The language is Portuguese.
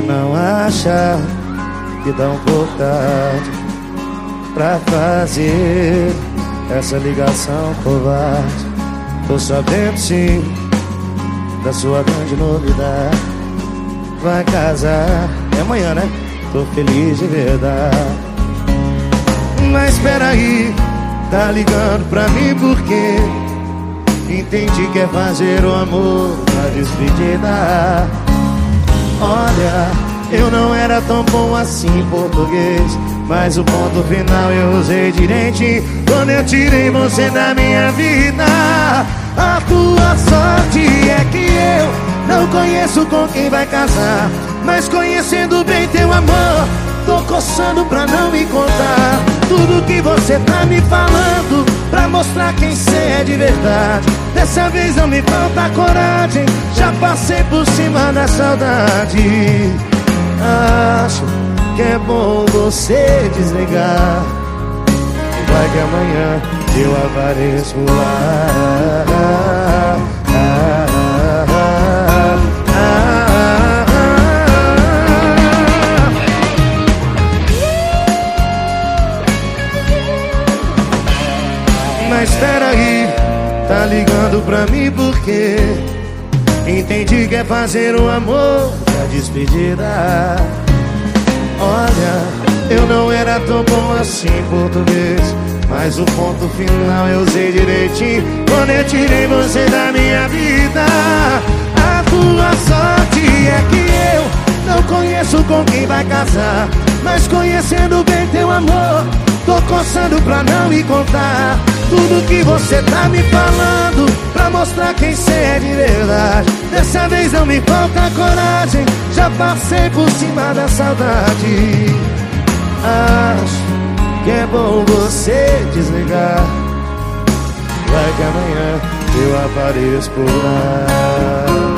não acha que dá um pouco tarde pra fazer essa ligação covarde? Tô sabendo sim da sua grande novidade. Vai casar, é amanhã, né? Tô feliz de verdade. Mas espera aí, tá ligando pra mim porque entendi que é fazer o amor na despedida. Olha, eu não era tão bom assim em português. Mas o ponto final eu usei direitinho Quando eu tirei você da minha vida A tua sorte é que eu Não conheço com quem vai casar Mas conhecendo bem teu amor Tô coçando pra não me contar Tudo que você tá me falando mostrar quem cê é de verdade. Dessa vez não me falta coragem Já passei por cima da saudade. Acho que é bom você desligar. Vai que amanhã eu apareço lá tá ligando pra mim porque Entendi que é fazer o amor da despedida. Olha, eu não era tão bom assim em português Mas o ponto final eu usei direitinho Quando eu tirei você da minha vida. A tua sorte é que eu não conheço com quem vai casar Mas conhecendo bem teu amor coçando pra não me contar Tudo que você tá me falando Pra mostrar quem cê é de verdade. Dessa vez não me falta coragem Já passei por cima da saudade. Acho que é bom você desligar. Vai que amanhã eu apareço por lá